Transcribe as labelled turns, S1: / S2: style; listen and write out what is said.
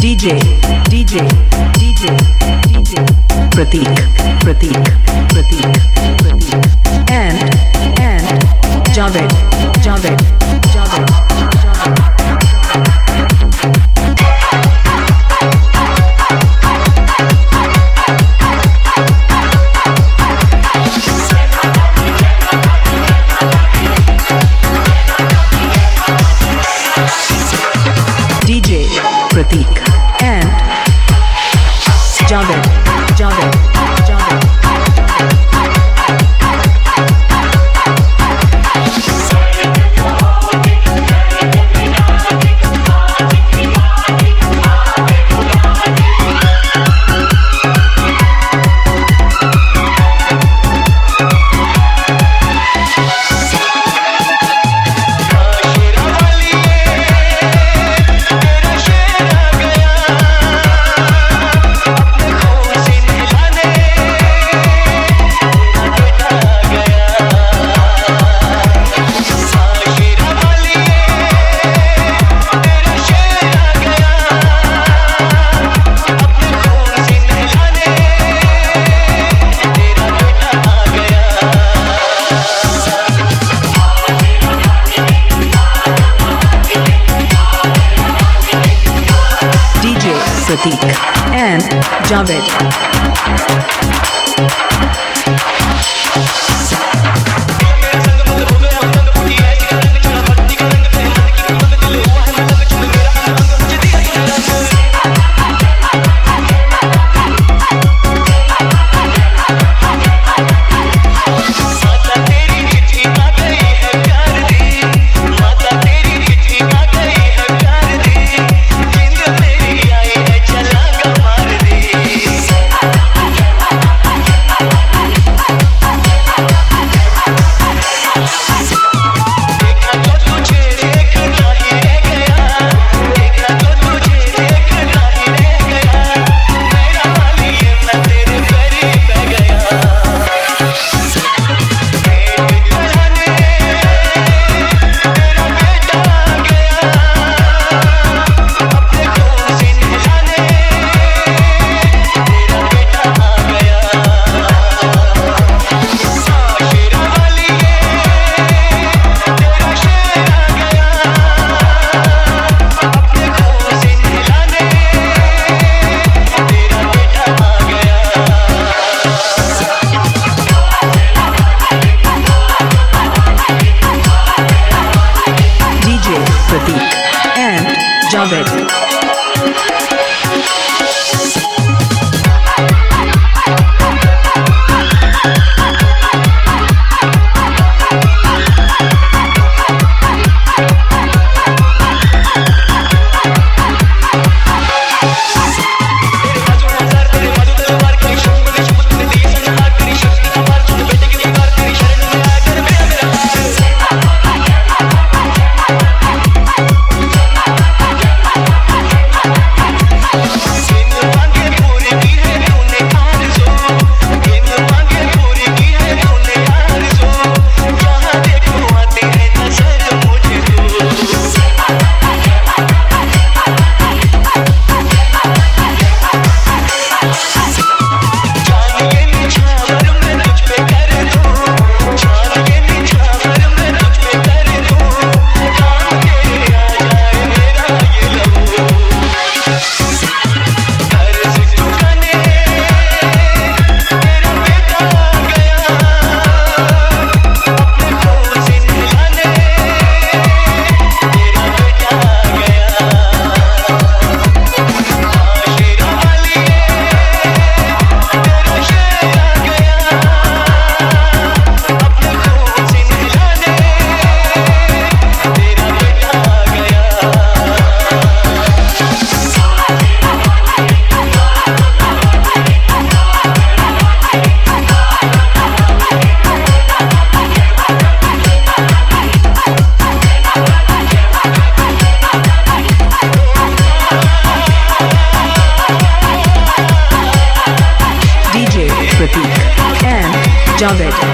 S1: DJ, DJ, DJ, DJ, Pratik, Pratik, Pratik, Pratik, and, and, Javed, Javed, Javed, Javed. jumping, jumping. Pratik and Javed. of it. of it.